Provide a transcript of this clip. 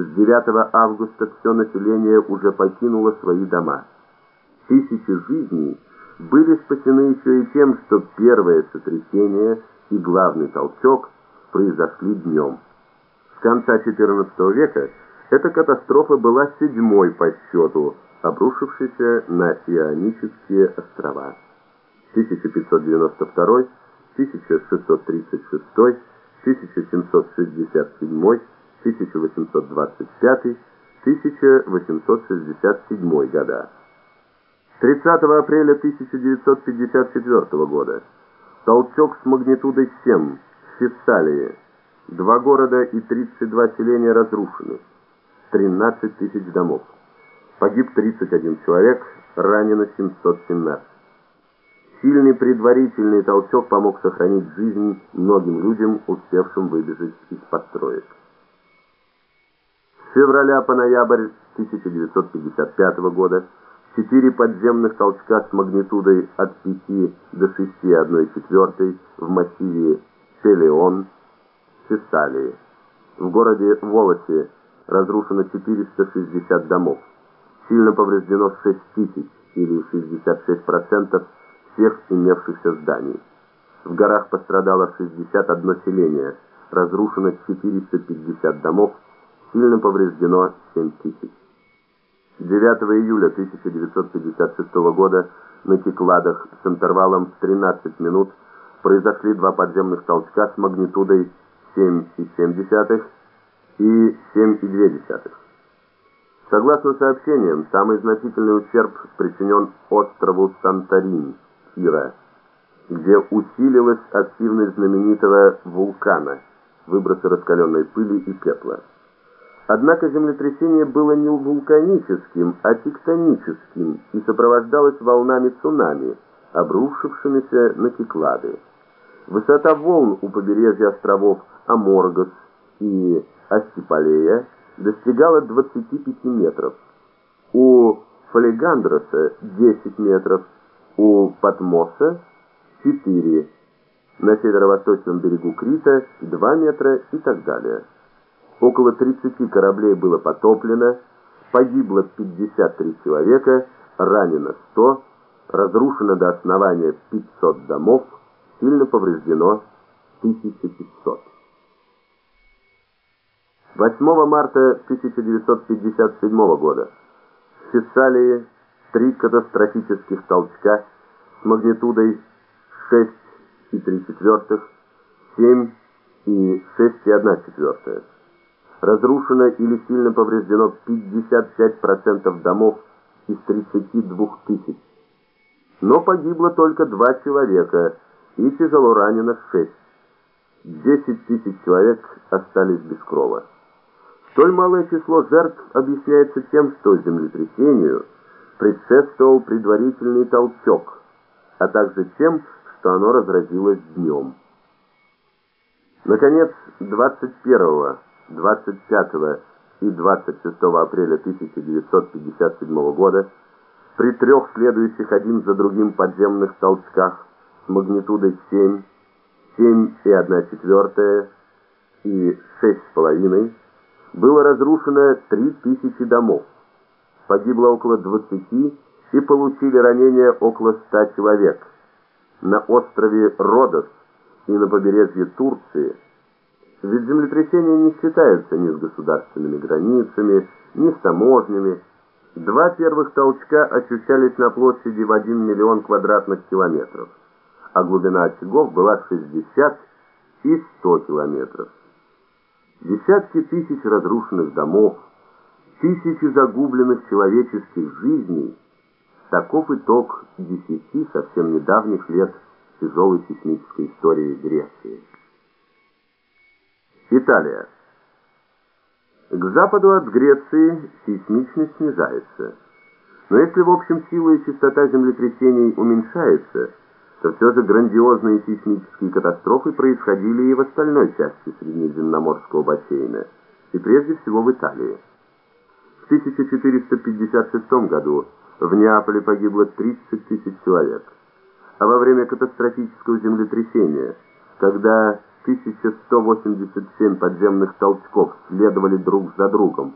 С 9 августа все население уже покинуло свои дома. Тысячи жизней были спасены еще и тем, что первое сотрясение и главный толчок произошли днем. С конца XIV века эта катастрофа была седьмой по счету, обрушившейся на Ионические острова. 1592, 1636, 1767, 1825, 1867 года. 30 апреля 1954 года толчок с магнитудой 7 в Фессалии. Два города и 32 селения разрушены. 13 тысяч домов. Погиб 31 человек, ранено 717. Сильный предварительный толчок помог сохранить жизнь многим людям, успевшим выбежать из построек. С февраля по ноябрь 1955 года четыре подземных толчка с магнитудой от 5 до 6,1 в массиве Селеон, Фессалии. В городе Волосе разрушено 460 домов. Сильно повреждено 6 тысяч или 66% всех имевшихся зданий. В горах пострадало 61 селение, разрушено 450 домов, сильно повреждено 7 тысяч. 9 июля 1956 года на Кикладах с интервалом в 13 минут произошли два подземных толчка с магнитудой 7,7 и 7,2. Согласно сообщениям, самый значительный ущерб причинен острову Санторини, Кира, где усилилась активность знаменитого вулкана, выбросы раскаленной пыли и пепла. Однако землетрясение было не вулканическим, а тектоническим и сопровождалось волнами цунами, обрушившимися на Киклады. Высота волн у побережья островов Аморгос и Астиполея достигала 25 метров, у Фалигандроса 10 метров, у Патмоса 4, на северо-восточном берегу Крита 2 метра и так далее. Около 30 кораблей было потоплено, погибло 53 человека, ранено 100, разрушено до основания 500 домов, сильно повреждено 1500. 8 марта 1957 года в Фессалии три катастрофических толчка с магнитудой 6,3, 7 и 6,1 разрушено или сильно повреждено 55% домов из 32 тысяч. Но погибло только два человека и тяжело ранено 6. 10 тысяч человек остались без крова. Столь малое число жертв объясняется тем, что землетрясению предшествовал предварительный толчок, а также тем, что оно разразилось днем. Наконец, 21 25 и 26 апреля 1957 года при трех следующих один за другим подземных толчках с магнитудой 7, 7 и 1 четвертая и 6,5 было разрушено 3000 домов. Погибло около 20 и получили ранения около 100 человек. На острове Родос и на побережье Турции – ведь землетрясения не считаются ни с государственными границами, ни с таможнями. Два первых толчка ощущались на площади в 1 миллион квадратных километров, а глубина очагов была 60 и 100 километров. Десятки тысяч разрушенных домов, тысячи загубленных человеческих жизней – таков итог десяти совсем недавних лет тяжелой сейсмической истории Греции. Италия. К западу от Греции сейсмичность снижается. Но если в общем сила и частота землетрясений уменьшается, то все же грандиозные сейсмические катастрофы происходили и в остальной части Среднеземноморского бассейна, и прежде всего в Италии. В 1456 году в Неаполе погибло 30 тысяч человек, а во время катастрофического землетрясения, когда 1187 подземных толчков следовали друг за другом.